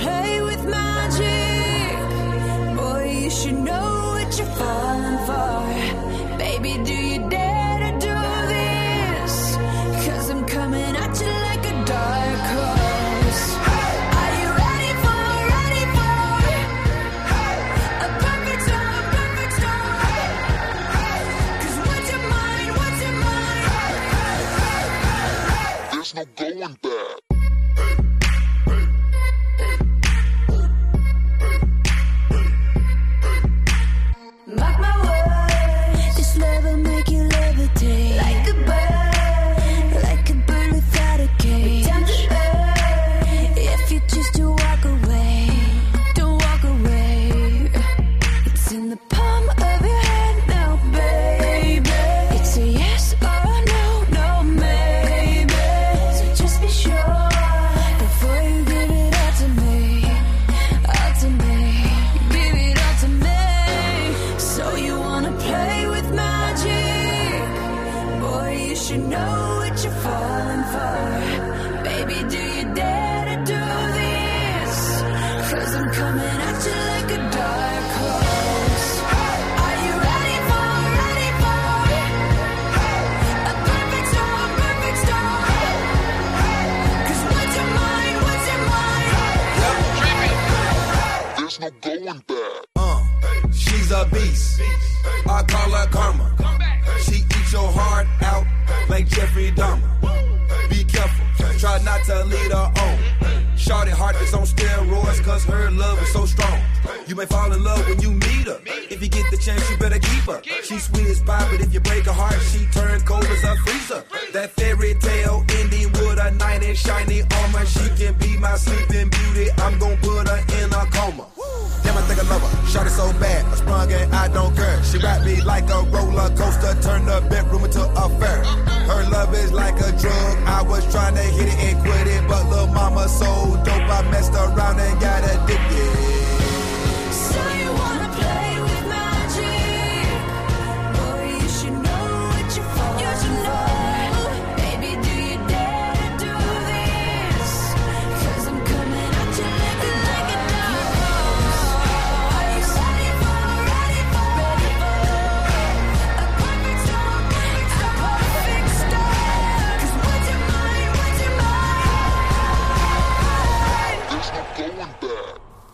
play with magic. Boy, you should know what you're falling for. Baby, do you dare to do this? Cause I'm coming at you like a dark horse. Hey! Are you ready for, ready for? Hey! A perfect storm, a perfect storm. Hey! Hey! Cause what's your mind, what's your mind? Hey! Hey! Hey! Hey! There's no going back. you know what you're falling for? Baby, do you dare to do I'm coming at you like a dark horse. Are you ready for, ready for a perfect storm, perfect storm? What's your mind, what's your mind? There's no going back. Uh, she's a beast. I call her karma. She eats your heart out. Jeffrey Dahmer. Be careful, try not to lead her on. Shorty heart is on steroids cause her love is so strong. You may fall in love when you meet her. If you get the chance, you better keep her. She sweet as pie, but if you break her heart, she turn cold as a freezer. That fairy tale ending with a knight in shiny armor. She can be my sleeping beauty. I'm gonna put her in Shot it so bad, I sprung and I don't care. She ride me like a roller coaster, turn the bedroom into a fair. Her love is like a drug. I was trying to hit it and quit it, but little mama so dope, I messed around and got addicted.